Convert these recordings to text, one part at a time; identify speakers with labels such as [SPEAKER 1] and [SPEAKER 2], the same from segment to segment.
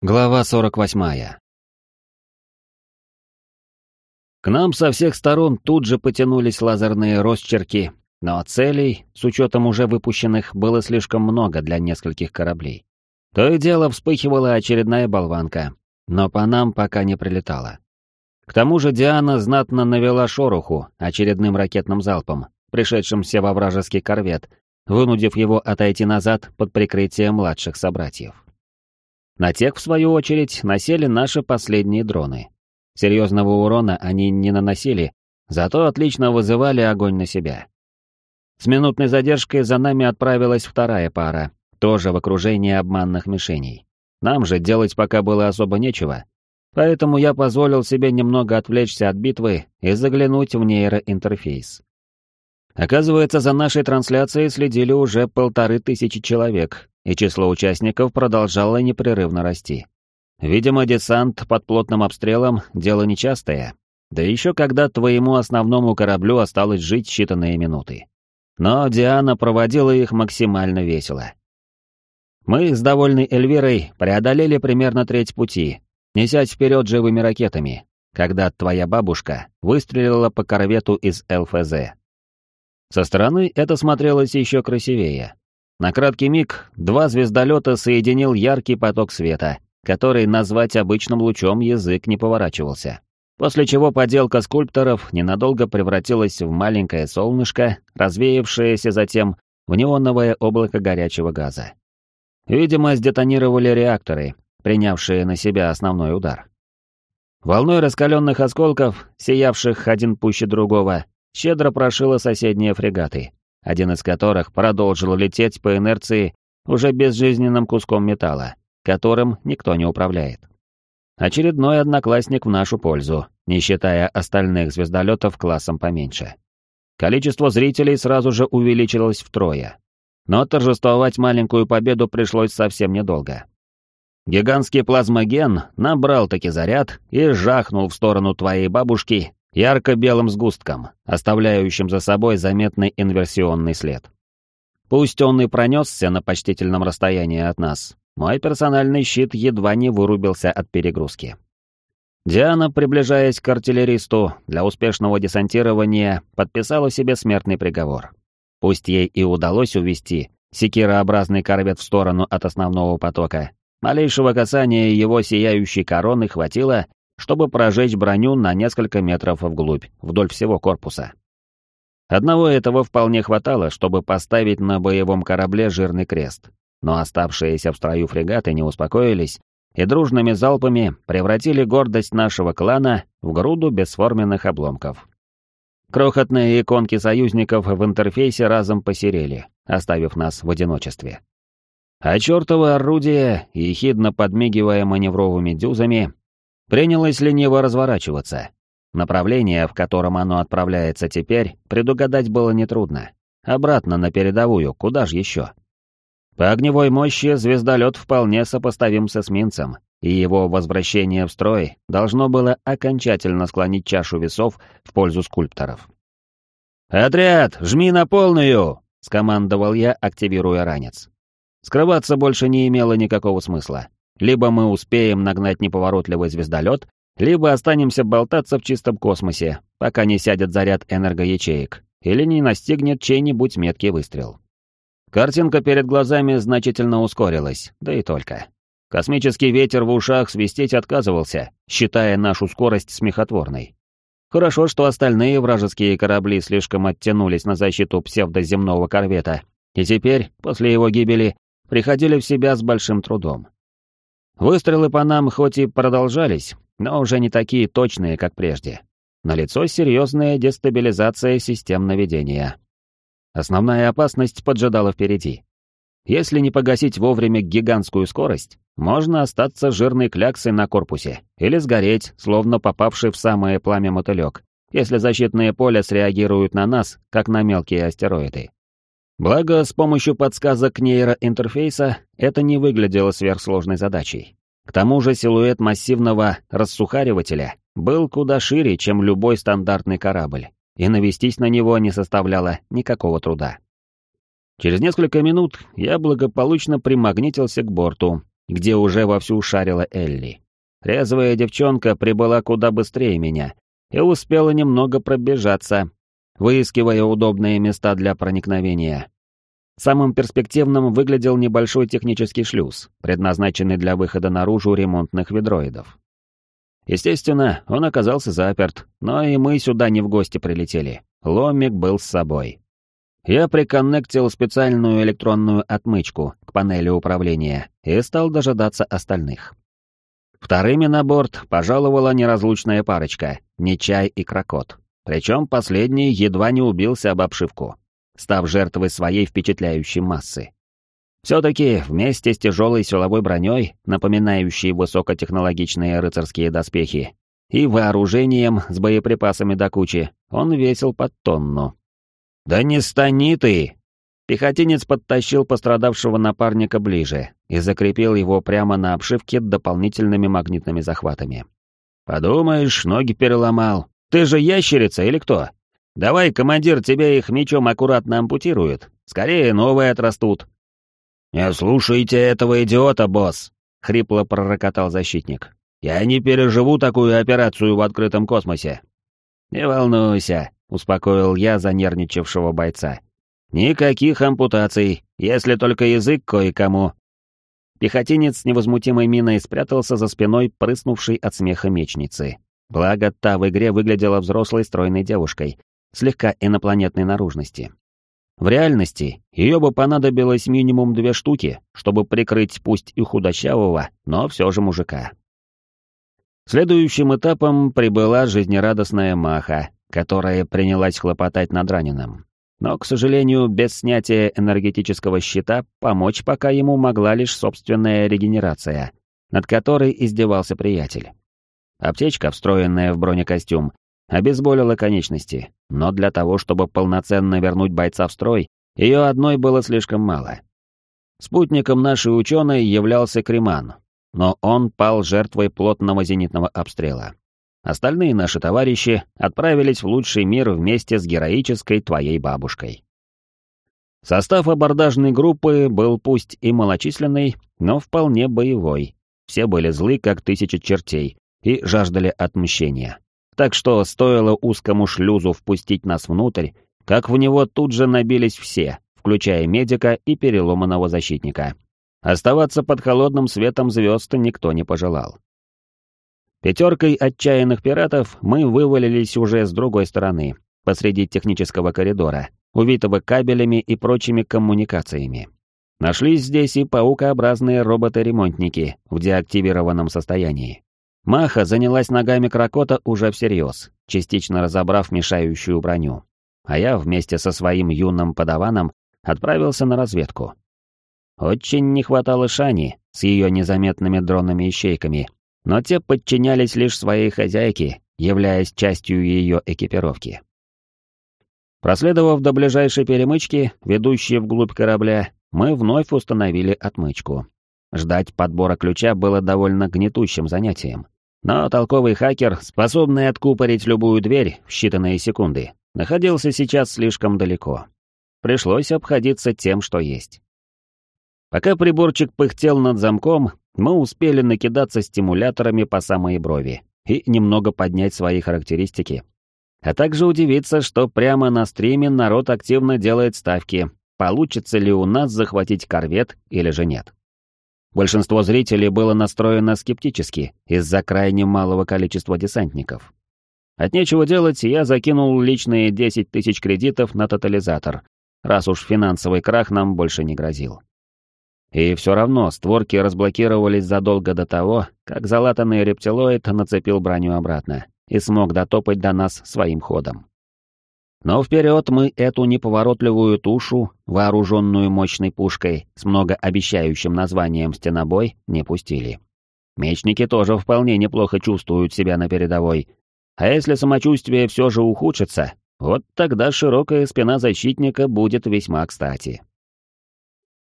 [SPEAKER 1] Глава 48. К нам со всех сторон тут же потянулись лазерные росчерки, но целей, с учетом уже выпущенных, было слишком много для нескольких кораблей. То и дело вспыхивала очередная болванка, но по нам пока не прилетала. К тому же Диана знатно навела шороху очередным ракетным залпом, пришедшимся во вражеский корвет, вынудив его отойти назад под прикрытие младших собратьев. На тех, в свою очередь, насели наши последние дроны. Серьезного урона они не наносили, зато отлично вызывали огонь на себя. С минутной задержкой за нами отправилась вторая пара, тоже в окружении обманных мишеней. Нам же делать пока было особо нечего, поэтому я позволил себе немного отвлечься от битвы и заглянуть в нейроинтерфейс. Оказывается, за нашей трансляцией следили уже полторы тысячи человек, и число участников продолжало непрерывно расти. Видимо, десант под плотным обстрелом — дело нечастое, да еще когда твоему основному кораблю осталось жить считанные минуты. Но Диана проводила их максимально весело. Мы с довольной Эльвирой преодолели примерно треть пути, несясь вперед живыми ракетами, когда твоя бабушка выстрелила по корвету из ЛФЗ. Со стороны это смотрелось еще красивее. На краткий миг два звездолета соединил яркий поток света, который назвать обычным лучом язык не поворачивался. После чего поделка скульпторов ненадолго превратилась в маленькое солнышко, развеявшееся затем в неоновое облако горячего газа. Видимо, сдетонировали реакторы, принявшие на себя основной удар. Волной раскаленных осколков, сиявших один пуще другого, щедро прошило соседние фрегаты, один из которых продолжил лететь по инерции уже безжизненным куском металла, которым никто не управляет. Очередной одноклассник в нашу пользу, не считая остальных звездолетов классом поменьше. Количество зрителей сразу же увеличилось втрое. Но торжествовать маленькую победу пришлось совсем недолго. Гигантский плазмоген набрал таки заряд и жахнул в сторону твоей бабушки ярко-белым сгустком, оставляющим за собой заметный инверсионный след. Пусть он и пронесся на почтительном расстоянии от нас, мой персональный щит едва не вырубился от перегрузки. Диана, приближаясь к артиллеристу для успешного десантирования, подписала себе смертный приговор. Пусть ей и удалось увести секирообразный корвет в сторону от основного потока, малейшего касания его сияющей короны хватило, чтобы прожечь броню на несколько метров вглубь, вдоль всего корпуса. Одного этого вполне хватало, чтобы поставить на боевом корабле жирный крест, но оставшиеся в строю фрегаты не успокоились и дружными залпами превратили гордость нашего клана в груду бесформенных обломков. Крохотные иконки союзников в интерфейсе разом посерели, оставив нас в одиночестве. А чертово орудие, ехидно подмигивая маневровыми дюзами, принялось лениво разворачиваться. Направление, в котором оно отправляется теперь, предугадать было нетрудно. Обратно на передовую, куда же еще? По огневой мощи звездолет вполне сопоставим с эсминцем, и его возвращение в строй должно было окончательно склонить чашу весов в пользу скульпторов. «Отряд, жми на полную!» — скомандовал я, активируя ранец. Скрываться больше не имело никакого смысла. Либо мы успеем нагнать неповоротливый звездолет, либо останемся болтаться в чистом космосе, пока не сядет заряд энергоячеек, или не настигнет чей-нибудь меткий выстрел. Картинка перед глазами значительно ускорилась, да и только. Космический ветер в ушах свистеть отказывался, считая нашу скорость смехотворной. Хорошо, что остальные вражеские корабли слишком оттянулись на защиту псевдоземного корвета, и теперь, после его гибели, приходили в себя с большим трудом. Выстрелы по нам хоть и продолжались, но уже не такие точные, как прежде. Налицо серьезная дестабилизация систем наведения. Основная опасность поджидала впереди. Если не погасить вовремя гигантскую скорость, можно остаться жирной кляксой на корпусе или сгореть, словно попавший в самое пламя мотылек, если защитное поле среагирует на нас, как на мелкие астероиды. Благо, с помощью подсказок нейроинтерфейса это не выглядело сверхсложной задачей. К тому же силуэт массивного рассухаривателя был куда шире, чем любой стандартный корабль, и навестись на него не составляло никакого труда. Через несколько минут я благополучно примагнитился к борту где уже вовсю шарила Элли. Резвая девчонка прибыла куда быстрее меня и успела немного пробежаться, выискивая удобные места для проникновения. Самым перспективным выглядел небольшой технический шлюз, предназначенный для выхода наружу ремонтных ведроидов. Естественно, он оказался заперт, но и мы сюда не в гости прилетели. Ломик был с собой. Я приконнектил специальную электронную отмычку к панели управления и стал дожидаться остальных. Вторыми на борт пожаловала неразлучная парочка — Нечай и Крокот. Причем последний едва не убился об обшивку, став жертвой своей впечатляющей массы. Все-таки вместе с тяжелой силовой броней, напоминающей высокотехнологичные рыцарские доспехи, и вооружением с боеприпасами до кучи, он весил под тонну. «Да не стани ты!» Пехотинец подтащил пострадавшего напарника ближе и закрепил его прямо на обшивке дополнительными магнитными захватами. «Подумаешь, ноги переломал. Ты же ящерица или кто? Давай, командир, тебя их мечом аккуратно ампутирует. Скорее новые отрастут». «Не слушайте этого идиота, босс!» — хрипло пророкотал защитник. «Я не переживу такую операцию в открытом космосе». «Не волнуйся, — успокоил я занервничавшего бойца. «Никаких ампутаций, если только язык кое-кому». Пехотинец с невозмутимой миной спрятался за спиной прыснувшей от смеха мечницы. Благо, та в игре выглядела взрослой стройной девушкой, слегка инопланетной наружности. В реальности ее бы понадобилось минимум две штуки, чтобы прикрыть пусть и худощавого, но все же мужика. Следующим этапом прибыла жизнерадостная Маха, которая принялась хлопотать над раненым. Но, к сожалению, без снятия энергетического щита помочь пока ему могла лишь собственная регенерация, над которой издевался приятель. Аптечка, встроенная в бронекостюм, обезболила конечности, но для того, чтобы полноценно вернуть бойца в строй, ее одной было слишком мало. Спутником нашей ученой являлся Креман, но он пал жертвой плотного зенитного обстрела. Остальные наши товарищи отправились в лучший мир вместе с героической твоей бабушкой. Состав абордажной группы был пусть и малочисленный, но вполне боевой. Все были злы, как тысяча чертей, и жаждали отмщения. Так что стоило узкому шлюзу впустить нас внутрь, как в него тут же набились все, включая медика и переломанного защитника. Оставаться под холодным светом звезд никто не пожелал. Пятеркой отчаянных пиратов мы вывалились уже с другой стороны, посреди технического коридора, увитого кабелями и прочими коммуникациями. Нашлись здесь и паукообразные роботы-ремонтники в деактивированном состоянии. Маха занялась ногами крокота уже всерьез, частично разобрав мешающую броню. А я вместе со своим юным подаваном отправился на разведку. Очень не хватало Шани с ее незаметными дронами-ищейками но те подчинялись лишь своей хозяйке, являясь частью ее экипировки. Проследовав до ближайшей перемычки, ведущей вглубь корабля, мы вновь установили отмычку. Ждать подбора ключа было довольно гнетущим занятием. Но толковый хакер, способный откупорить любую дверь в считанные секунды, находился сейчас слишком далеко. Пришлось обходиться тем, что есть. Пока приборчик пыхтел над замком, мы успели накидаться стимуляторами по самой брови и немного поднять свои характеристики. А также удивиться, что прямо на стриме народ активно делает ставки, получится ли у нас захватить корвет или же нет. Большинство зрителей было настроено скептически из-за крайне малого количества десантников. От нечего делать, я закинул личные 10 тысяч кредитов на тотализатор, раз уж финансовый крах нам больше не грозил. И все равно створки разблокировались задолго до того, как залатанный рептилоид нацепил броню обратно и смог дотопать до нас своим ходом. Но вперед мы эту неповоротливую тушу, вооруженную мощной пушкой с многообещающим названием «Стенобой», не пустили. Мечники тоже вполне неплохо чувствуют себя на передовой. А если самочувствие все же ухудшится, вот тогда широкая спина защитника будет весьма кстати.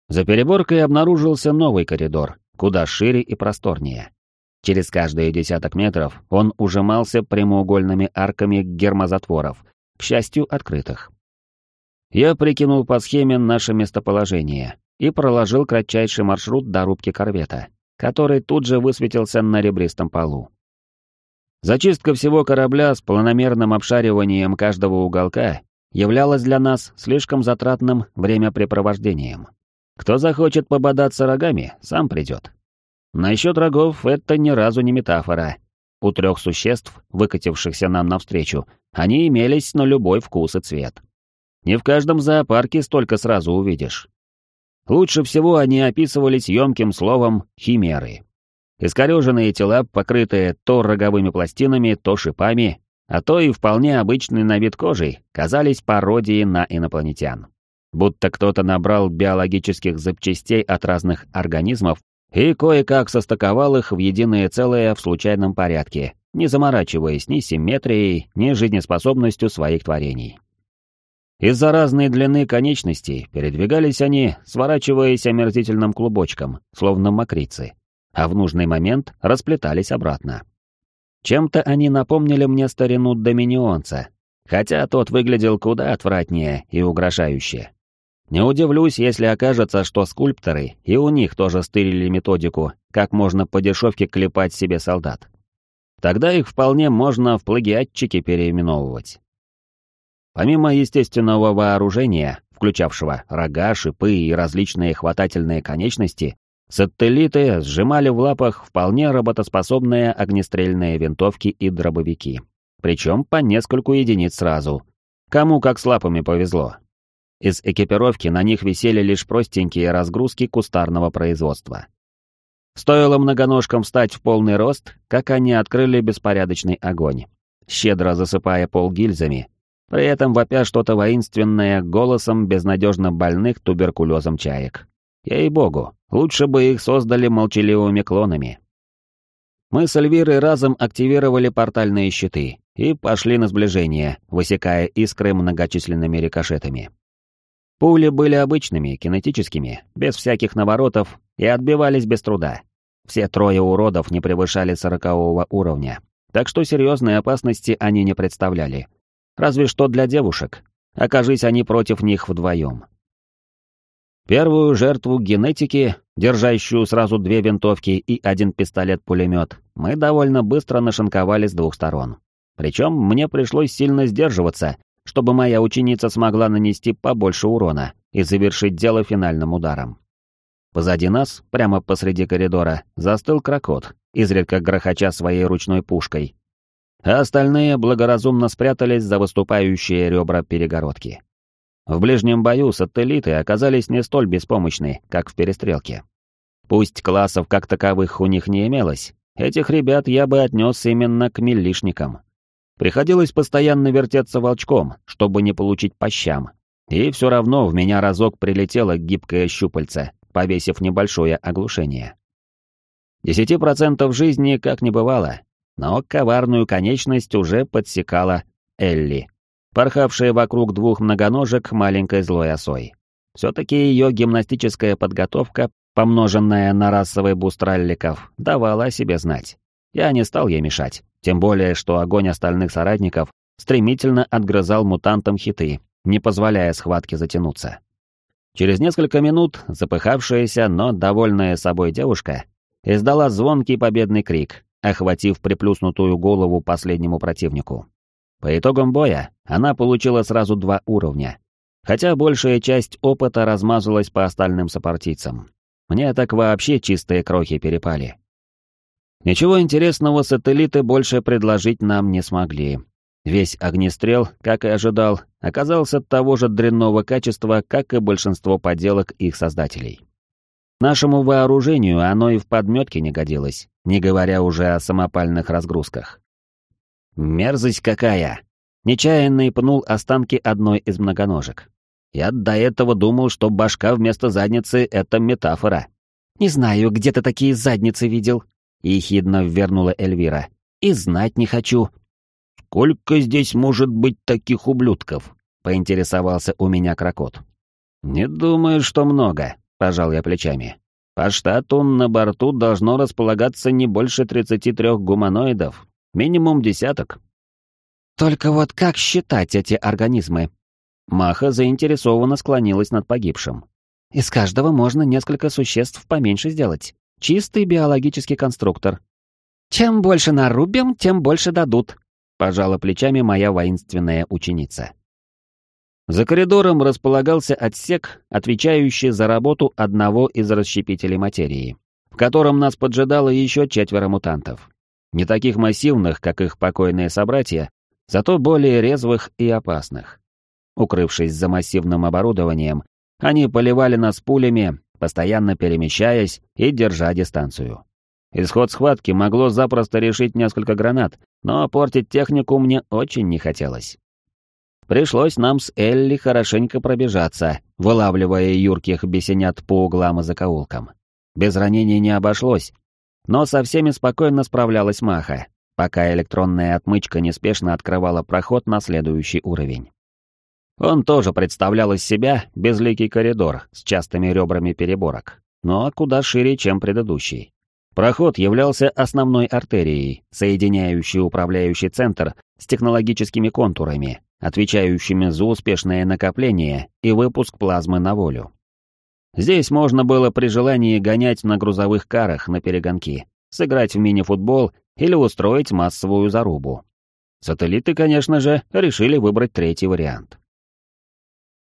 [SPEAKER 1] За переборкой обнаружился новый коридор, куда шире и просторнее. Через каждые десяток метров он ужимался прямоугольными арками гермозатворов, к счастью, открытых. Я прикинул по схеме наше местоположение и проложил кратчайший маршрут до рубки корвета, который тут же высветился на ребристом полу. Зачистка всего корабля с планомерным обшариванием каждого уголка являлась для нас слишком затратным времяпрепровождением. Кто захочет пободаться рогами, сам придет. Насчет рогов это ни разу не метафора. У трех существ, выкатившихся нам навстречу, они имелись на любой вкус и цвет. Не в каждом зоопарке столько сразу увидишь. Лучше всего они описывались емким словом «химеры». Искореженные тела, покрытые то роговыми пластинами, то шипами, а то и вполне обычной на вид кожей, казались пародией на инопланетян. Будто кто-то набрал биологических запчастей от разных организмов и кое-как состыковал их в единое целое в случайном порядке, не заморачиваясь ни симметрией, ни жизнеспособностью своих творений. Из-за разной длины конечностей передвигались они, сворачиваясь омерзительным клубочком, словно мокрицы, а в нужный момент расплетались обратно. Чем-то они напомнили мне старину Доминионца, хотя тот выглядел куда отвратнее и угрожающе. Не удивлюсь, если окажется, что скульпторы и у них тоже стырили методику, как можно по дешевке клепать себе солдат. Тогда их вполне можно в плагиатчики переименовывать. Помимо естественного вооружения, включавшего рога, шипы и различные хватательные конечности, Сателлиты сжимали в лапах вполне работоспособные огнестрельные винтовки и дробовики. Причем по нескольку единиц сразу. Кому как с лапами повезло. Из экипировки на них висели лишь простенькие разгрузки кустарного производства. Стоило многоножкам встать в полный рост, как они открыли беспорядочный огонь, щедро засыпая пол гильзами, при этом вопя что-то воинственное голосом безнадежно больных туберкулезом чаек. Ей-богу, лучше бы их создали молчаливыми клонами. Мы с Эльвирой разом активировали портальные щиты и пошли на сближение, высекая искры многочисленными рикошетами. Пули были обычными, кинетическими, без всяких наворотов, и отбивались без труда. Все трое уродов не превышали сорокового уровня, так что серьезной опасности они не представляли. Разве что для девушек. Окажись они против них вдвоем. Первую жертву генетики, держащую сразу две винтовки и один пистолет-пулемет, мы довольно быстро нашинковали с двух сторон. Причем мне пришлось сильно сдерживаться, чтобы моя ученица смогла нанести побольше урона и завершить дело финальным ударом. Позади нас, прямо посреди коридора, застыл крокот, изредка грохоча своей ручной пушкой, а остальные благоразумно спрятались за выступающие ребра перегородки. В ближнем бою сателлиты оказались не столь беспомощны, как в перестрелке. Пусть классов как таковых у них не имелось, этих ребят я бы отнес именно к миллишникам. Приходилось постоянно вертеться волчком, чтобы не получить по щам, и все равно в меня разок прилетело гибкое щупальце, повесив небольшое оглушение. Десяти процентов жизни как не бывало, но коварную конечность уже подсекала Элли порхавшая вокруг двух многоножек маленькой злой осой. Все-таки ее гимнастическая подготовка, помноженная на расовый буст ралликов, давала о себе знать. Я не стал ей мешать, тем более, что огонь остальных соратников стремительно отгрызал мутантам хиты, не позволяя схватке затянуться. Через несколько минут запыхавшаяся, но довольная собой девушка издала звонкий победный крик, охватив приплюснутую голову последнему противнику. По итогам боя она получила сразу два уровня, хотя большая часть опыта размазалась по остальным сопартийцам. Мне так вообще чистые крохи перепали. Ничего интересного сателлиты больше предложить нам не смогли. Весь огнестрел, как и ожидал, оказался того же дрянного качества, как и большинство поделок их создателей. Нашему вооружению оно и в подметке не годилось, не говоря уже о самопальных разгрузках. Мерзость какая! Нечаянно пнул останки одной из многоножек. Я до этого думал, что башка вместо задницы — это метафора. «Не знаю, где ты такие задницы видел», — ехидно ввернула Эльвира. «И знать не хочу». «Сколько здесь может быть таких ублюдков?» — поинтересовался у меня Крокот. «Не думаю, что много», — пожал я плечами. «По штату на борту должно располагаться не больше 33 гуманоидов, Минимум десяток. Только вот как считать эти организмы? Маха заинтересованно склонилась над погибшим. Из каждого можно несколько существ поменьше сделать. Чистый биологический конструктор. Чем больше нарубим, тем больше дадут, пожала плечами моя воинственная ученица. За коридором располагался отсек, отвечающий за работу одного из расщепителей материи, в котором нас поджидало еще четверо мутантов. Не таких массивных, как их покойные собратья, зато более резвых и опасных. Укрывшись за массивным оборудованием, они поливали нас пулями, постоянно перемещаясь и держа дистанцию. Исход схватки могло запросто решить несколько гранат, но портить технику мне очень не хотелось. Пришлось нам с Элли хорошенько пробежаться, вылавливая юрких бесенят по углам и закоулкам. Без ранений не обошлось, но со всеми спокойно справлялась Маха, пока электронная отмычка неспешно открывала проход на следующий уровень. Он тоже представлял из себя безликий коридор с частыми ребрами переборок, но куда шире, чем предыдущий. Проход являлся основной артерией, соединяющей управляющий центр с технологическими контурами, отвечающими за успешное накопление и выпуск плазмы на волю. Здесь можно было при желании гонять на грузовых карах на перегонки, сыграть в мини-футбол или устроить массовую зарубу. Сателлиты, конечно же, решили выбрать третий вариант.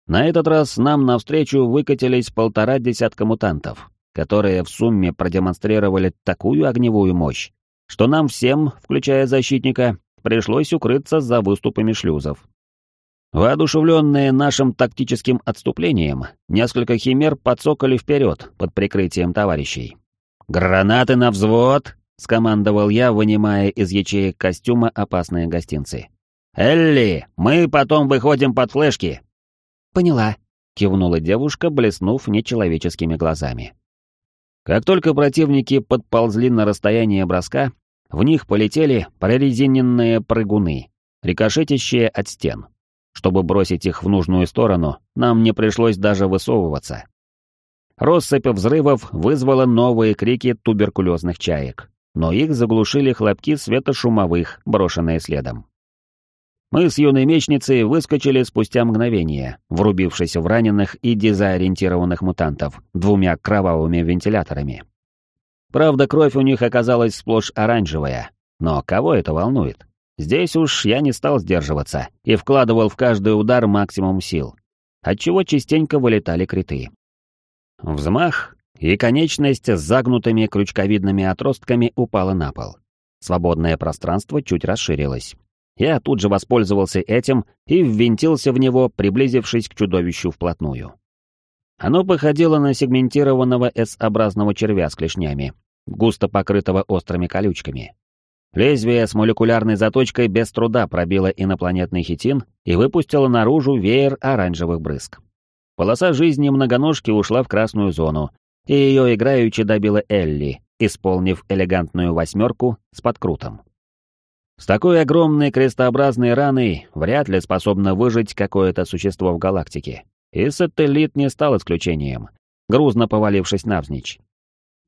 [SPEAKER 1] На этот раз нам навстречу выкатились полтора десятка мутантов, которые в сумме продемонстрировали такую огневую мощь, что нам всем, включая защитника, пришлось укрыться за выступами шлюзов. Воодушевленные нашим тактическим отступлением, несколько химер подсокали вперед под прикрытием товарищей. «Гранаты на взвод!» — скомандовал я, вынимая из ячеек костюма опасные гостинцы. «Элли, мы потом выходим под флешки!»
[SPEAKER 2] «Поняла», — кивнула
[SPEAKER 1] девушка, блеснув нечеловеческими глазами. Как только противники подползли на расстояние броска, в них полетели прорезиненные прыгуны, рикошетящие от стен. Чтобы бросить их в нужную сторону, нам не пришлось даже высовываться. Россыпь взрывов вызвала новые крики туберкулезных чаек, но их заглушили хлопки светошумовых, брошенные следом. Мы с юной мечницей выскочили спустя мгновение, врубившись в раненых и дезориентированных мутантов двумя кровавыми вентиляторами. Правда, кровь у них оказалась сплошь оранжевая, но кого это волнует? Здесь уж я не стал сдерживаться и вкладывал в каждый удар максимум сил, отчего частенько вылетали криты. Взмах, и конечность с загнутыми крючковидными отростками упала на пол. Свободное пространство чуть расширилось. Я тут же воспользовался этим и ввинтился в него, приблизившись к чудовищу вплотную. Оно походило на сегментированного S-образного червя с клешнями, густо покрытого острыми колючками. Лезвие с молекулярной заточкой без труда пробило инопланетный хитин и выпустило наружу веер оранжевых брызг. Полоса жизни многоножки ушла в красную зону, и ее играючи добила Элли, исполнив элегантную восьмерку с подкрутом. С такой огромной крестообразной раной вряд ли способно выжить какое-то существо в галактике. И сателлит не стал исключением, грузно повалившись навзничь.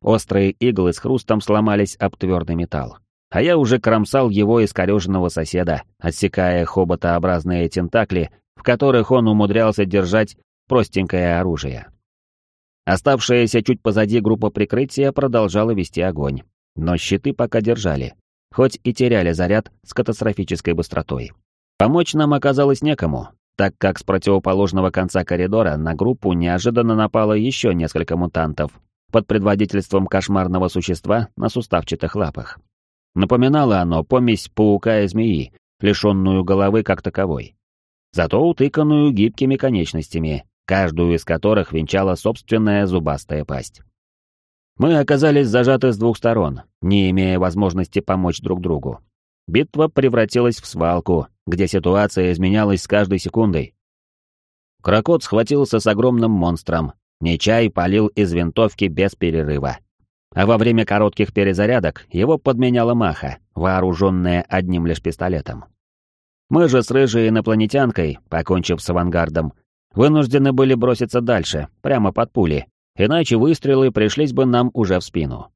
[SPEAKER 1] Острые иглы с хрустом сломались об твердый металл. А я уже кромсал его искореженного соседа, отсекая хоботообразные тентакли, в которых он умудрялся держать простенькое оружие. Оставшаяся чуть позади группа прикрытия продолжала вести огонь, но щиты пока держали, хоть и теряли заряд с катастрофической быстротой. Помочь нам оказалось некому, так как с противоположного конца коридора на группу неожиданно напало еще несколько мутантов под предводительством кошмарного существа на суставчатых лапах. Напоминало оно помесь паука и змеи, лишенную головы как таковой. Зато утыканную гибкими конечностями, каждую из которых венчала собственная зубастая пасть. Мы оказались зажаты с двух сторон, не имея возможности помочь друг другу. Битва превратилась в свалку, где ситуация изменялась с каждой секундой. Крокот схватился с огромным монстром, Нечай палил из винтовки без перерыва. А во время коротких перезарядок его подменяла Маха, вооруженная одним лишь пистолетом. Мы же с рыжей инопланетянкой, покончив с авангардом, вынуждены были броситься дальше, прямо под пули, иначе выстрелы пришлись бы нам уже в спину.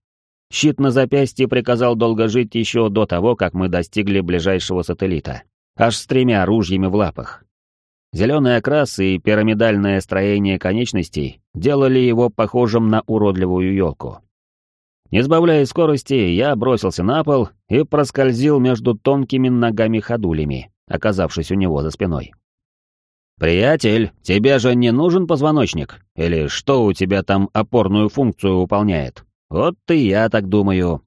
[SPEAKER 1] Щит на запястье приказал долго жить еще до того, как мы достигли ближайшего сателлита, аж с тремя ружьями в лапах. Зеленый окрас и пирамидальное строение конечностей делали его похожим на уродливую елку. Не сбавляя скорости, я бросился на пол и проскользил между тонкими ногами-ходулями, оказавшись у него за спиной. «Приятель, тебе же не нужен позвоночник? Или что у тебя там опорную функцию выполняет? Вот и я так думаю».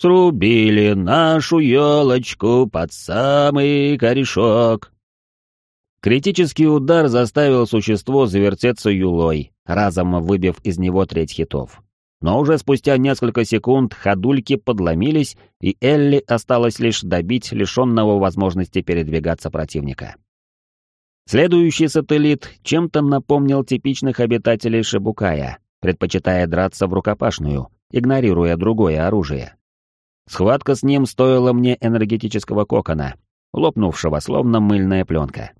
[SPEAKER 1] «Срубили нашу елочку под самый корешок». Критический удар заставил существо завертеться юлой, разом выбив из него треть хитов. Но уже спустя несколько секунд ходульки подломились, и Элли осталось лишь добить лишенного возможности передвигаться противника. Следующий сателлит чем-то напомнил типичных обитателей Шибукая, предпочитая драться в рукопашную, игнорируя другое оружие. Схватка с ним стоила мне энергетического кокона, лопнувшего словно мыльная пленка.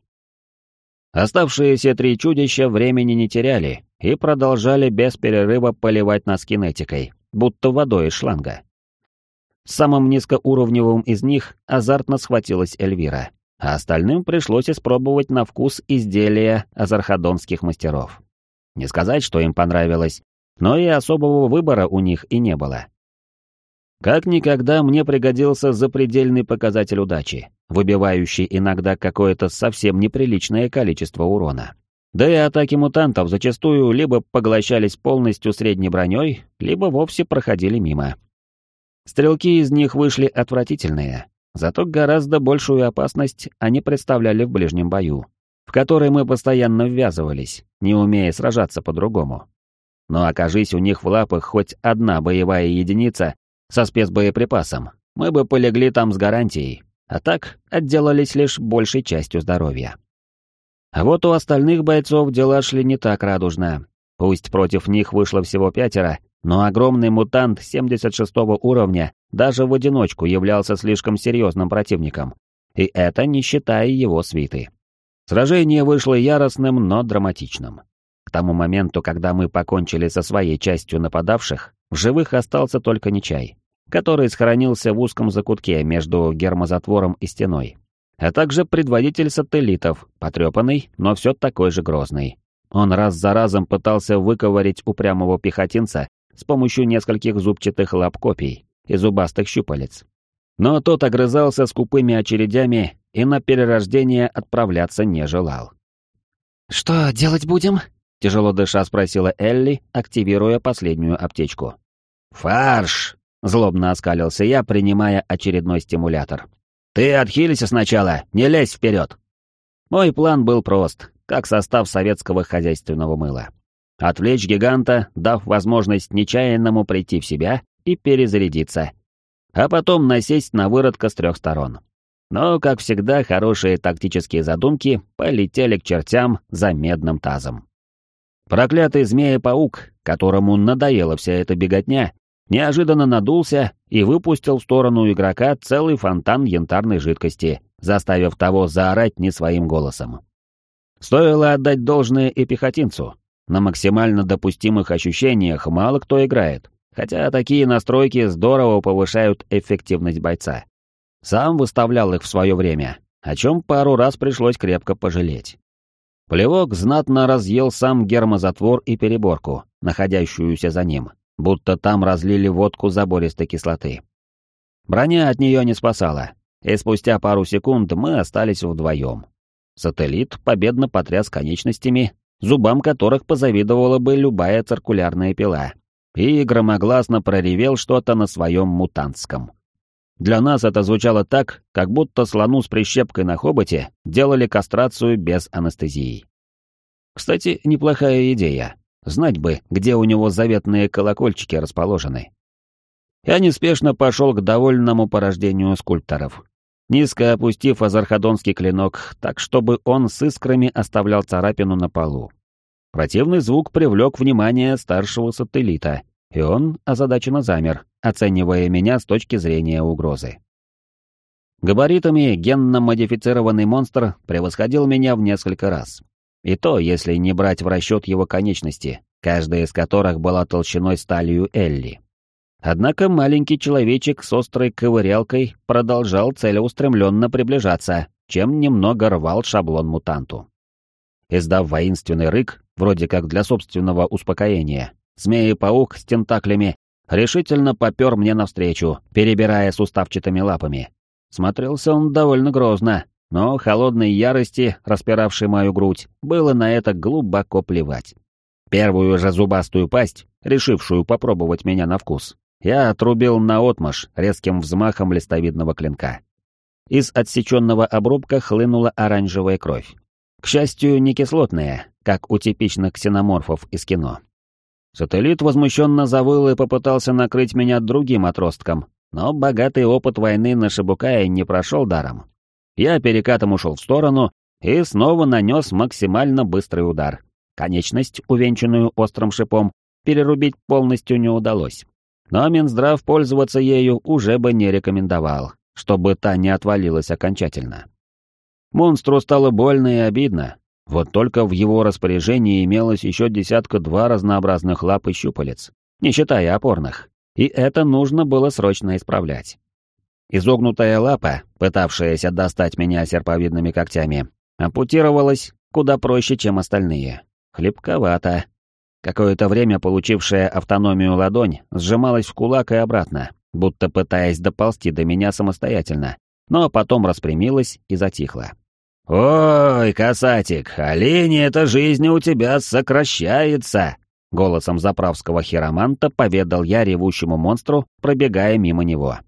[SPEAKER 1] Оставшиеся три чудища времени не теряли и продолжали без перерыва поливать нас кинетикой, будто водой из шланга. Самым низкоуровневым из них азартно схватилась Эльвира, а остальным пришлось испробовать на вкус изделия азархадонских мастеров. Не сказать, что им понравилось, но и особого выбора у них и не было. Как никогда мне пригодился запредельный показатель удачи, выбивающий иногда какое-то совсем неприличное количество урона. Да и атаки мутантов зачастую либо поглощались полностью средней броней, либо вовсе проходили мимо. Стрелки из них вышли отвратительные, зато гораздо большую опасность они представляли в ближнем бою, в который мы постоянно ввязывались, не умея сражаться по-другому. Но окажись у них в лапах хоть одна боевая единица, со спецбоеприпасом, мы бы полегли там с гарантией, а так отделались лишь большей частью здоровья. А вот у остальных бойцов дела шли не так радужно. Пусть против них вышло всего пятеро, но огромный мутант 76 уровня даже в одиночку являлся слишком серьезным противником. И это не считая его свиты. Сражение вышло яростным, но драматичным. К тому моменту, когда мы покончили со своей частью нападавших, в живых остался только Нечай, который схоронился в узком закутке между гермозатвором и стеной, а также предводитель сателлитов, потрепанный, но все такой же грозный. Он раз за разом пытался выковырять упрямого пехотинца с помощью нескольких зубчатых лап копий и зубастых щупалец. Но тот огрызался скупыми очередями и на перерождение отправляться не желал.
[SPEAKER 2] «Что делать будем?»
[SPEAKER 1] Тяжело дыша спросила Элли, активируя последнюю аптечку. «Фарш!» — злобно оскалился я, принимая очередной стимулятор. «Ты отхилися сначала, не лезь вперед!» Мой план был прост, как состав советского хозяйственного мыла. Отвлечь гиганта, дав возможность нечаянному прийти в себя и перезарядиться. А потом насесть на выродка с трех сторон. Но, как всегда, хорошие тактические задумки полетели к чертям за медным тазом. Проклятый змея-паук, которому надоела вся эта беготня, неожиданно надулся и выпустил в сторону игрока целый фонтан янтарной жидкости, заставив того заорать не своим голосом. Стоило отдать должное и пехотинцу. На максимально допустимых ощущениях мало кто играет, хотя такие настройки здорово повышают эффективность бойца. Сам выставлял их в свое время, о чем пару раз пришлось крепко пожалеть. Плевок знатно разъел сам гермозатвор и переборку, находящуюся за ним, будто там разлили водку забористой кислоты. Броня от нее не спасала, и спустя пару секунд мы остались вдвоем. Сателлит победно потряс конечностями, зубам которых позавидовала бы любая циркулярная пила, и громогласно проревел что-то на своем мутантском. Для нас это звучало так, как будто слону с прищепкой на хоботе делали кастрацию без анестезии. Кстати, неплохая идея. Знать бы, где у него заветные колокольчики расположены. Я неспешно пошел к довольному порождению скульпторов, низко опустив азархадонский клинок так, чтобы он с искрами оставлял царапину на полу. Противный звук привлек внимание старшего сателлита, и он озадаченно замер, оценивая меня с точки зрения угрозы. Габаритами генно-модифицированный монстр превосходил меня в несколько раз. И то, если не брать в расчет его конечности, каждая из которых была толщиной сталью Элли. Однако маленький человечек с острой ковырялкой продолжал целеустремленно приближаться, чем немного рвал шаблон мутанту. Издав воинственный рык, вроде как для собственного успокоения, Змеи-паук с тентаклями решительно попер мне навстречу, перебирая суставчатыми лапами. Смотрелся он довольно грозно, но холодной ярости, распиравшей мою грудь, было на это глубоко плевать. Первую же зубастую пасть, решившую попробовать меня на вкус, я отрубил наотмашь резким взмахом листовидного клинка. Из отсеченного обрубка хлынула оранжевая кровь. К счастью, не кислотная, как у типичных ксеноморфов из кино. Сателлит возмущенно завыл и попытался накрыть меня другим отростком, но богатый опыт войны на Шибукае не прошел даром. Я перекатом ушел в сторону и снова нанес максимально быстрый удар. Конечность, увенчанную острым шипом, перерубить полностью не удалось. Но Минздрав пользоваться ею уже бы не рекомендовал, чтобы та не отвалилась окончательно. Монстру стало больно и обидно, вот только в его распоряжении имелось еще десятка-два разнообразных лап и щупалец, не считая опорных, и это нужно было срочно исправлять. Изогнутая лапа, пытавшаяся достать меня серповидными когтями, ампутировалась куда проще, чем остальные. Хлебковато. Какое-то время получившая автономию ладонь сжималась в кулак и обратно, будто пытаясь доползти до меня самостоятельно, но потом распрямилась и затихла. «Ой, касатик, а линия-то жизни у тебя сокращается!» Голосом заправского хироманта поведал я ревущему монстру, пробегая мимо него.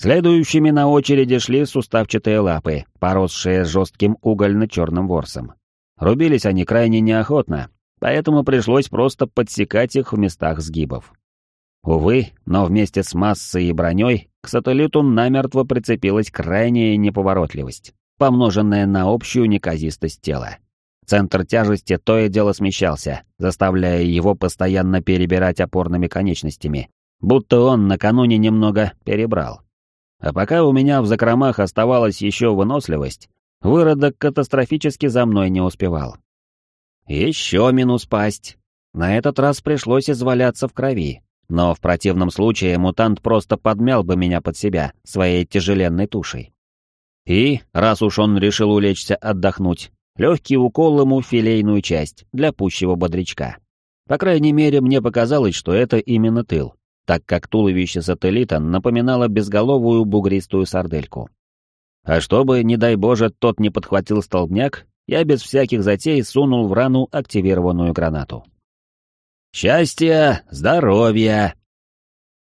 [SPEAKER 1] Следующими на очереди шли суставчатые лапы, поросшие жестким угольно-черным ворсом. Рубились они крайне неохотно, поэтому пришлось просто подсекать их в местах сгибов. Увы, но вместе с массой и броней к сателлиту намертво прицепилась крайняя неповоротливость помноженное на общую неказистость тела. Центр тяжести то и дело смещался, заставляя его постоянно перебирать опорными конечностями, будто он накануне немного перебрал. А пока у меня в закромах оставалась еще выносливость, выродок катастрофически за мной не успевал. Еще минус пасть. На этот раз пришлось изваляться в крови, но в противном случае мутант просто подмял бы меня под себя своей тяжеленной тушей. И, раз уж он решил улечься отдохнуть, легкий укол ему филейную часть для пущего бодрячка. По крайней мере, мне показалось, что это именно тыл, так как туловище сателлита напоминало безголовую бугристую сардельку. А чтобы, не дай боже, тот не подхватил столбняк, я без всяких затей сунул в рану активированную гранату. «Счастья! Здоровья!»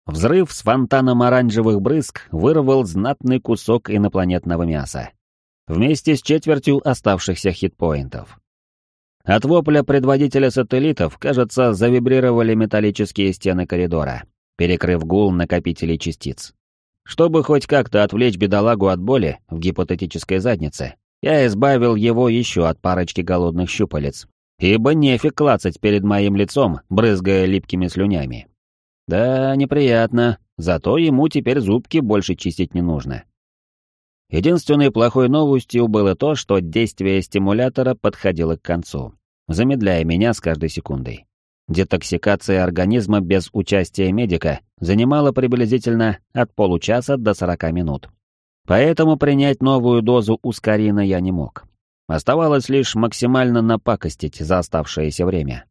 [SPEAKER 1] Взрыв с фонтаном оранжевых брызг вырвал знатный кусок инопланетного мяса. Вместе с четвертью оставшихся хитпоинтов. От вопля предводителя сателлитов, кажется, завибрировали металлические стены коридора, перекрыв гул накопителей частиц. Чтобы хоть как-то отвлечь бедолагу от боли в гипотетической заднице, я избавил его еще от парочки голодных щупалец, ибо нефиг клацать перед моим лицом, брызгая липкими слюнями. Да, неприятно, зато ему теперь зубки больше чистить не нужно. Единственной плохой новостью было то, что действие стимулятора подходило к концу, замедляя меня с каждой секундой. Детоксикация организма без участия медика занимала приблизительно от получаса до 40 минут. Поэтому принять новую дозу ускорина я не мог. Оставалось лишь максимально напакостить за оставшееся время.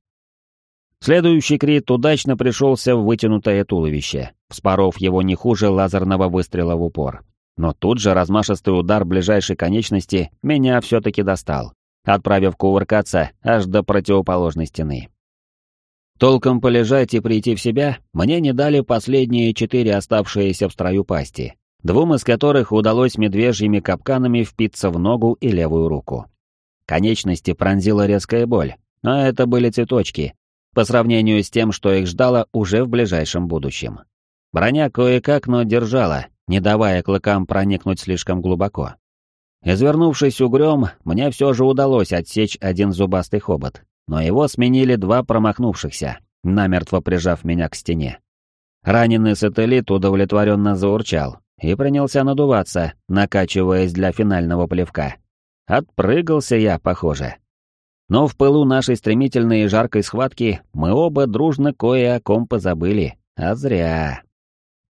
[SPEAKER 1] Следующий крит удачно пришелся в вытянутое туловище, вспоров его не хуже лазерного выстрела в упор. Но тут же размашистый удар ближайшей конечности меня все-таки достал, отправив кувыркаться аж до противоположной стены. Толком полежать и прийти в себя мне не дали последние четыре оставшиеся в строю пасти, двум из которых удалось медвежьими капканами впиться в ногу и левую руку. Конечности пронзила резкая боль, но это были цветочки, по сравнению с тем, что их ждало уже в ближайшем будущем. Броня кое-как, но держала, не давая клыкам проникнуть слишком глубоко. Извернувшись угрём, мне все же удалось отсечь один зубастый хобот, но его сменили два промахнувшихся, намертво прижав меня к стене. Раненый сателлит удовлетворенно заурчал и принялся надуваться, накачиваясь для финального плевка. Отпрыгался я, похоже. Но в пылу нашей стремительной и жаркой схватки мы оба дружно кое о ком позабыли, а зря.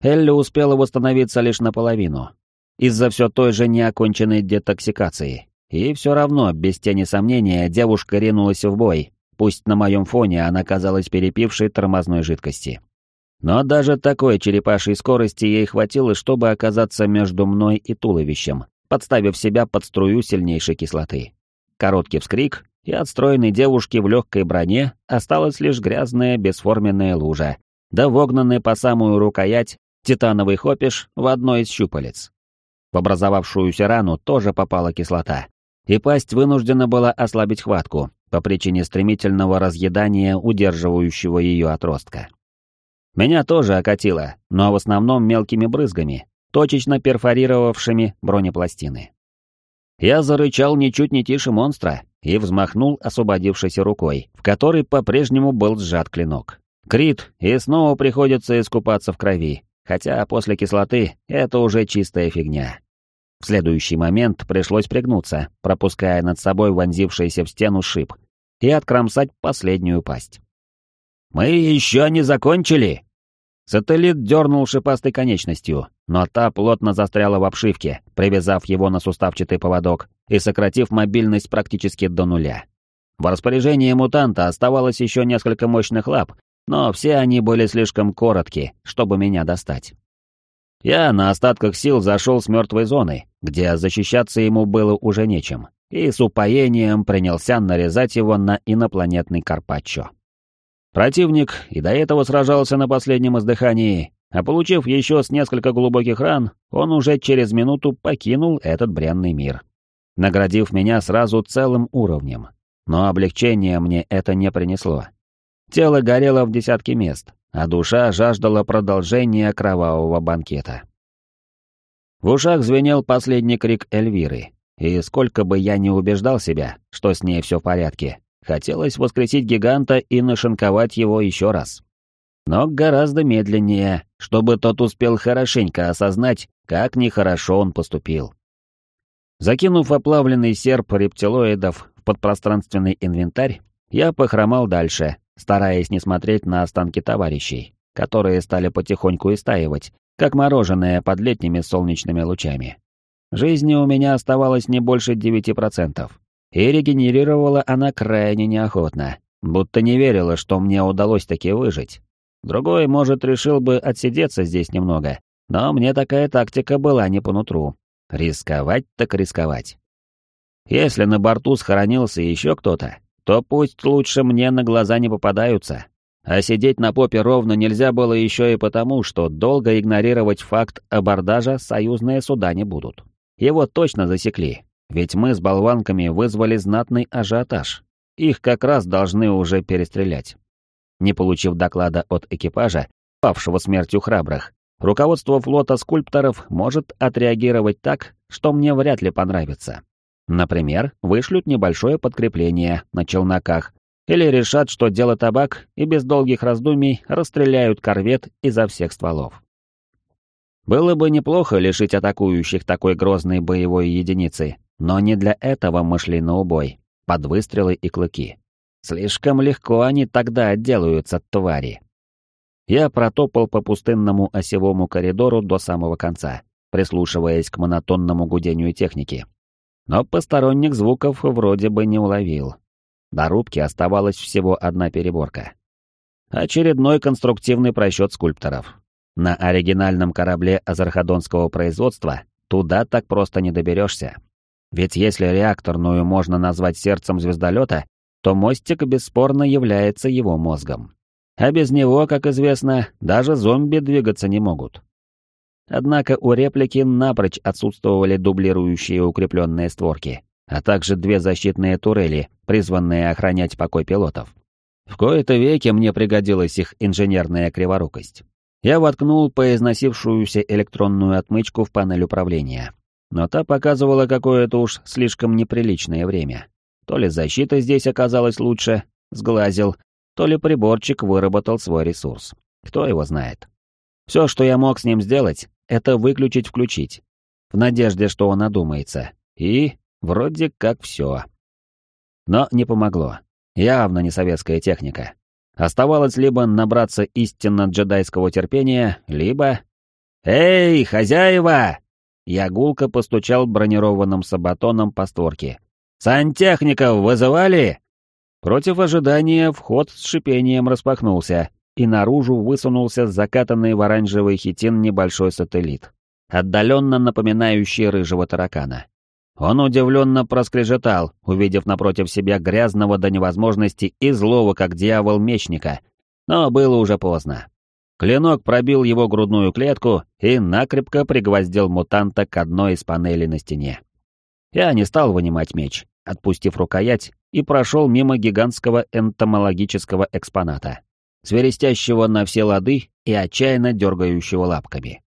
[SPEAKER 1] Элли успела восстановиться лишь наполовину, из-за все той же неоконченной детоксикации. И все равно, без тени сомнения, девушка ринулась в бой, пусть на моем фоне она казалась перепившей тормозной жидкости. Но даже такой черепашьей скорости ей хватило, чтобы оказаться между мной и туловищем, подставив себя под струю сильнейшей кислоты. Короткий вскрик, и от стройной девушки в легкой броне осталась лишь грязная бесформенная лужа, да вогнанный по самую рукоять титановый хопиш в одной из щупалец. В образовавшуюся рану тоже попала кислота, и пасть вынуждена была ослабить хватку по причине стремительного разъедания удерживающего ее отростка. Меня тоже окатило, но в основном мелкими брызгами, точечно перфорировавшими бронепластины. Я зарычал ничуть не тише монстра и взмахнул освободившейся рукой, в которой по-прежнему был сжат клинок. Крит, и снова приходится искупаться в крови, хотя после кислоты это уже чистая фигня. В следующий момент пришлось пригнуться, пропуская над собой вонзившийся в стену шип, и откромсать последнюю пасть. «Мы еще не закончили!» Сателлит дернул шипастой конечностью, но та плотно застряла в обшивке, привязав его на суставчатый поводок и сократив мобильность практически до нуля. В распоряжении мутанта оставалось еще несколько мощных лап, но все они были слишком коротки, чтобы меня достать. Я на остатках сил зашел с мертвой зоны, где защищаться ему было уже нечем, и с упоением принялся нарезать его на инопланетный карпаччо. Противник и до этого сражался на последнем издыхании, а получив еще с несколько глубоких ран, он уже через минуту покинул этот бренный мир, наградив меня сразу целым уровнем. Но облегчения мне это не принесло. Тело горело в десятки мест, а душа жаждала продолжения кровавого банкета. В ушах звенел последний крик Эльвиры, и сколько бы я ни убеждал себя, что с ней все в порядке, Хотелось воскресить гиганта и нашинковать его еще раз. Но гораздо медленнее, чтобы тот успел хорошенько осознать, как нехорошо он поступил. Закинув оплавленный серп рептилоидов в подпространственный инвентарь, я похромал дальше, стараясь не смотреть на останки товарищей, которые стали потихоньку истаивать, как мороженое под летними солнечными лучами. Жизни у меня оставалось не больше 9%, и регенерировала она крайне неохотно, будто не верила, что мне удалось таки выжить. Другой, может, решил бы отсидеться здесь немного, но мне такая тактика была не по нутру. Рисковать так рисковать. Если на борту схоронился еще кто-то, то пусть лучше мне на глаза не попадаются. А сидеть на попе ровно нельзя было еще и потому, что долго игнорировать факт абордажа союзные суда не будут. Его точно засекли, ведь мы с болванками вызвали знатный ажиотаж. Их как раз должны уже перестрелять. Не получив доклада от экипажа, павшего смертью храбрых, руководство флота скульпторов может отреагировать так, что мне вряд ли понравится. Например, вышлют небольшое подкрепление на челноках или решат, что дело табак, и без долгих раздумий расстреляют корвет изо всех стволов. Было бы неплохо лишить атакующих такой грозной боевой единицы, но не для этого мы шли на убой, под выстрелы и клыки. Слишком легко они тогда отделаются, твари. Я протопал по пустынному осевому коридору до самого конца, прислушиваясь к монотонному гудению техники. Но посторонних звуков вроде бы не уловил. До рубки оставалась всего одна переборка. Очередной конструктивный просчет скульпторов. На оригинальном корабле азархадонского производства туда так просто не доберешься. Ведь если реакторную можно назвать сердцем звездолета, то мостик бесспорно является его мозгом. А без него, как известно, даже зомби двигаться не могут. Однако у реплики напрочь отсутствовали дублирующие укрепленные створки, а также две защитные турели, призванные охранять покой пилотов. В кои-то веки мне пригодилась их инженерная криворукость. Я воткнул поизносившуюся электронную отмычку в панель управления но та показывала какое-то уж слишком неприличное время. То ли защита здесь оказалась лучше, сглазил, то ли приборчик выработал свой ресурс. Кто его знает. Все, что я мог с ним сделать, это выключить-включить. В надежде, что он одумается. И вроде как все. Но не помогло. Явно не советская техника. Оставалось либо набраться истинно джедайского терпения, либо... «Эй, хозяева!» Я гулко постучал бронированным сабатоном по створке. «Сантехников вызывали?» Против ожидания вход с шипением распахнулся, и наружу высунулся закатанный в оранжевый хитин небольшой сателлит, отдаленно напоминающий рыжего таракана. Он удивленно проскрежетал, увидев напротив себя грязного до невозможности и злого, как дьявол, мечника. Но было уже поздно. Клинок пробил его грудную клетку и накрепко пригвоздил мутанта к одной из панелей на стене. Я не стал вынимать меч, отпустив рукоять, и прошел мимо гигантского энтомологического экспоната, свирестящего на все лады и отчаянно дергающего лапками.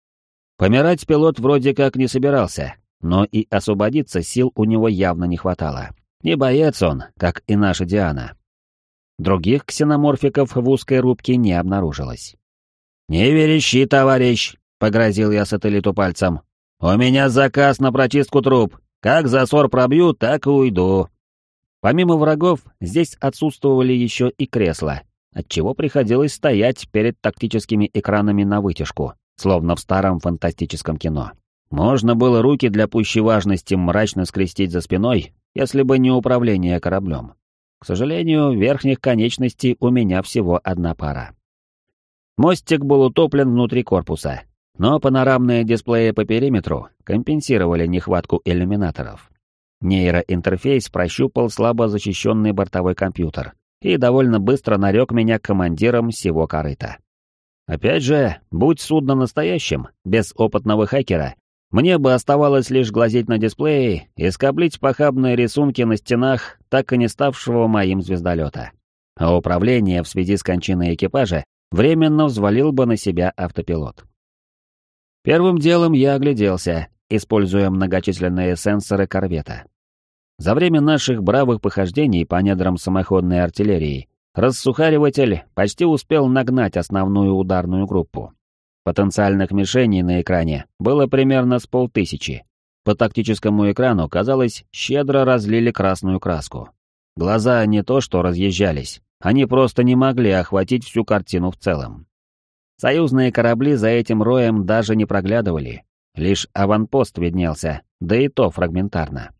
[SPEAKER 1] Помирать пилот вроде как не собирался, но и освободиться сил у него явно не хватало. Не боец он, как и наша Диана. Других ксеноморфиков в узкой рубке не обнаружилось. «Не верещи, товарищ!» — погрозил я сателлиту пальцем. «У меня заказ на прочистку труб. Как засор пробью, так и уйду». Помимо врагов, здесь отсутствовали еще и кресла, отчего приходилось стоять перед тактическими экранами на вытяжку, словно в старом фантастическом кино. Можно было руки для пущей важности мрачно скрестить за спиной, если бы не управление кораблем. К сожалению, верхних конечностей у меня всего одна пара. Мостик был утоплен внутри корпуса, но панорамные дисплеи по периметру компенсировали нехватку иллюминаторов. Нейроинтерфейс прощупал слабо защищенный бортовой компьютер и довольно быстро нарек меня командиром всего корыта. Опять же, будь судно настоящим, без опытного хакера, мне бы оставалось лишь глазеть на дисплее и скоблить похабные рисунки на стенах так и не ставшего моим звездолета. А управление в связи с кончиной экипажа временно взвалил бы на себя автопилот. Первым делом я огляделся, используя многочисленные сенсоры корвета. За время наших бравых похождений по недрам самоходной артиллерии рассухариватель почти успел нагнать основную ударную группу. Потенциальных мишеней на экране было примерно с полтысячи. По тактическому экрану, казалось, щедро разлили красную краску. Глаза не то что разъезжались, они просто не могли охватить всю картину в целом. Союзные корабли за этим роем даже не проглядывали. Лишь аванпост виднелся, да и то фрагментарно.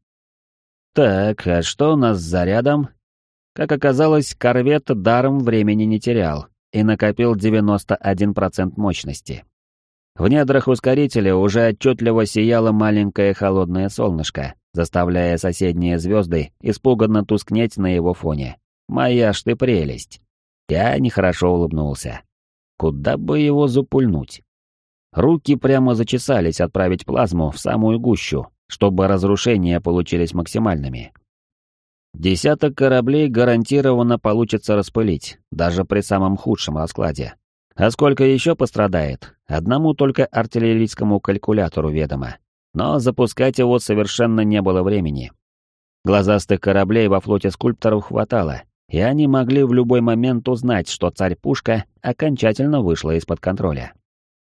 [SPEAKER 1] Так, а что у нас с зарядом? Как оказалось, корвет даром времени не терял и накопил 91% мощности. В недрах ускорителя уже отчетливо сияло маленькое холодное солнышко, заставляя соседние звезды испуганно тускнеть на его фоне. Моя ж ты прелесть. Я нехорошо улыбнулся. Куда бы его запульнуть? Руки прямо зачесались отправить плазму в самую гущу, чтобы разрушения получились максимальными. Десяток кораблей гарантированно получится распылить, даже при самом худшем раскладе. А сколько еще пострадает, одному только артиллерийскому калькулятору ведомо. Но запускать его совершенно не было времени. Глазастых кораблей во флоте скульпторов хватало, и они могли в любой момент узнать, что царь-пушка окончательно вышла из-под контроля.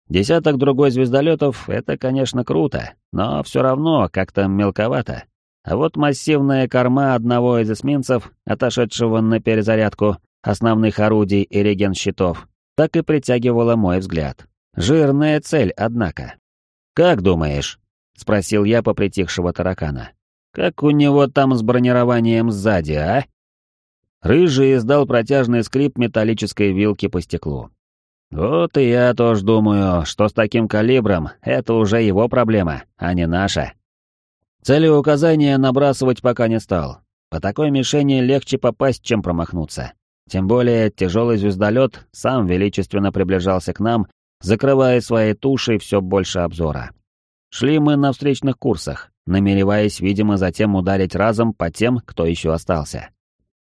[SPEAKER 1] Десяток другой звездолетов — это, конечно, круто, но все равно как-то мелковато. А вот массивная корма одного из эсминцев, отошедшего на перезарядку основных орудий и реген-щитов, так и притягивала мой взгляд. Жирная цель, однако. «Как думаешь?» — спросил я попритихшего таракана. «Как у него там с бронированием сзади, а?» Рыжий издал протяжный скрип металлической вилки по стеклу. «Вот и я тоже думаю, что с таким калибром это уже его проблема, а не наша». Целеуказания набрасывать пока не стал. По такой мишени легче попасть, чем промахнуться. Тем более тяжелый звездолет сам величественно приближался к нам, закрывая своей тушей все больше обзора. Шли мы на встречных курсах, намереваясь, видимо, затем ударить разом по тем, кто еще остался.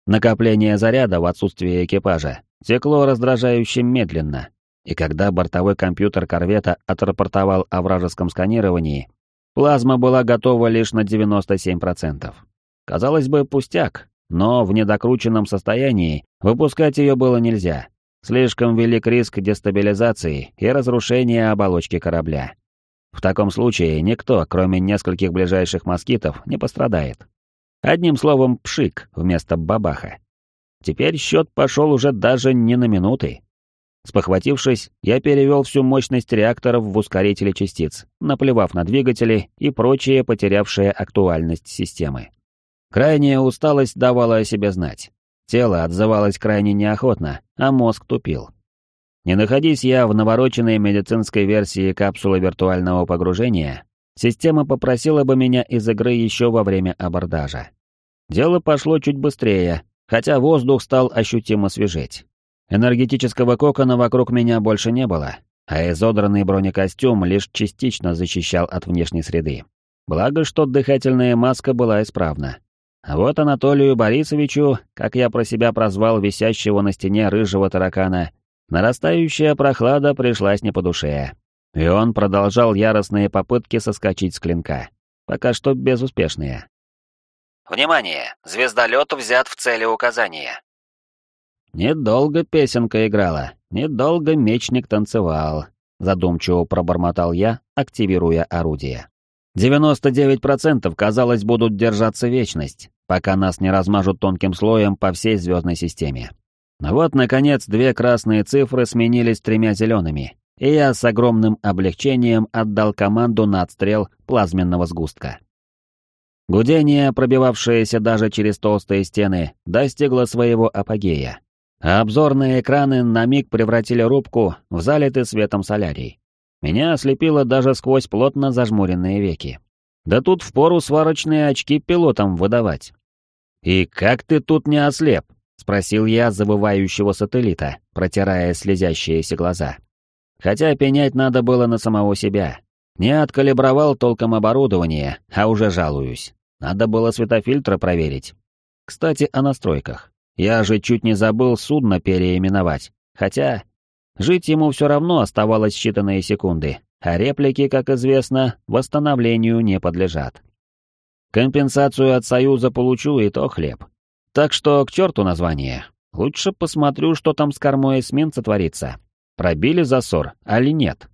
[SPEAKER 1] Накопление заряда в отсутствие экипажа текло раздражающе медленно, и когда бортовой компьютер корвета отрапортовал о вражеском сканировании, плазма была готова лишь на 97%. Казалось бы, пустяк, но в недокрученном состоянии выпускать ее было нельзя. Слишком велик риск дестабилизации и разрушения оболочки корабля. В таком случае никто, кроме нескольких ближайших москитов, не пострадает. Одним словом, пшик вместо бабаха. Теперь счет пошел уже даже не на минуты. Спохватившись, я перевел всю мощность реакторов в ускорители частиц, наплевав на двигатели и прочие потерявшие актуальность системы. Крайняя усталость давала о себе знать. Тело отзывалось крайне неохотно, а мозг тупил. Не находись я в навороченной медицинской версии капсулы виртуального погружения, система попросила бы меня из игры еще во время абордажа. Дело пошло чуть быстрее, хотя воздух стал ощутимо свежеть. Энергетического кокона вокруг меня больше не было, а изодранный бронекостюм лишь частично защищал от внешней среды. Благо, что дыхательная маска была исправна. А вот Анатолию Борисовичу, как я про себя прозвал висящего на стене рыжего таракана, нарастающая прохлада пришлась не по душе. И он продолжал яростные попытки соскочить с клинка. Пока что безуспешные.
[SPEAKER 2] «Внимание! Звездолет взят в цели указания!»
[SPEAKER 1] Недолго песенка играла, недолго мечник танцевал, задумчиво пробормотал я, активируя орудие. 99% казалось будут держаться вечность, пока нас не размажут тонким слоем по всей звездной системе. Но вот, наконец, две красные цифры сменились тремя зелеными, и я с огромным облегчением отдал команду на отстрел плазменного сгустка. Гудение, пробивавшееся даже через толстые стены, достигло своего апогея, а обзорные экраны на миг превратили рубку в залитый светом солярий. Меня ослепило даже сквозь плотно зажмуренные веки. Да тут впору сварочные очки пилотам выдавать. «И как ты тут не ослеп?» — спросил я завывающего сателлита, протирая слезящиеся глаза. Хотя пенять надо было на самого себя. Не откалибровал толком оборудование, а уже жалуюсь. Надо было светофильтры проверить. Кстати, о настройках. Я же чуть не забыл судно переименовать. Хотя Жить ему все равно оставалось считанные секунды, а реплики, как известно, восстановлению не подлежат. Компенсацию от Союза получу, и то хлеб. Так что к черту название. Лучше посмотрю, что там с кормой эсминца творится. Пробили засор, али нет?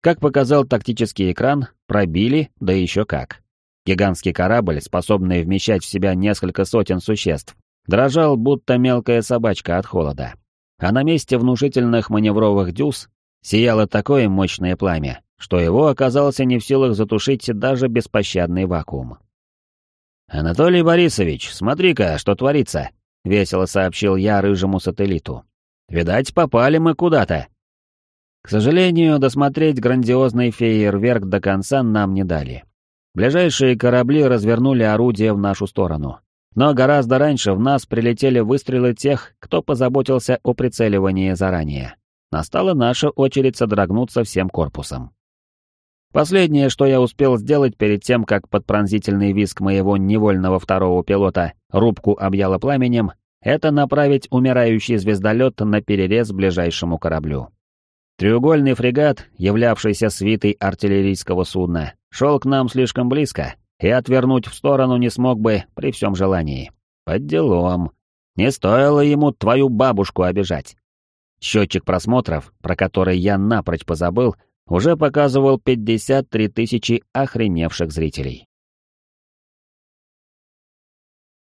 [SPEAKER 1] Как показал тактический экран, пробили, да еще как. Гигантский корабль, способный вмещать в себя несколько сотен существ, дрожал, будто мелкая собачка от холода а на месте внушительных маневровых дюз сияло такое мощное пламя, что его оказался не в силах затушить даже беспощадный вакуум. «Анатолий Борисович, смотри-ка, что творится!» — весело сообщил я рыжему сателлиту. «Видать, попали мы куда-то!» К сожалению, досмотреть грандиозный фейерверк до конца нам не дали. Ближайшие корабли развернули орудия в нашу сторону. Но гораздо раньше в нас прилетели выстрелы тех, кто позаботился о прицеливании заранее. Настала наша очередь содрогнуться всем корпусом. Последнее, что я успел сделать перед тем, как под пронзительный визг моего невольного второго пилота рубку объяло пламенем, это направить умирающий звездолет на перерез ближайшему кораблю. Треугольный фрегат, являвшийся свитой артиллерийского судна, шел к нам слишком близко, и отвернуть в сторону не смог бы при всем желании. Под делом. Не стоило ему твою бабушку обижать. Счетчик просмотров, про который я напрочь позабыл, уже показывал 53 тысячи охреневших зрителей.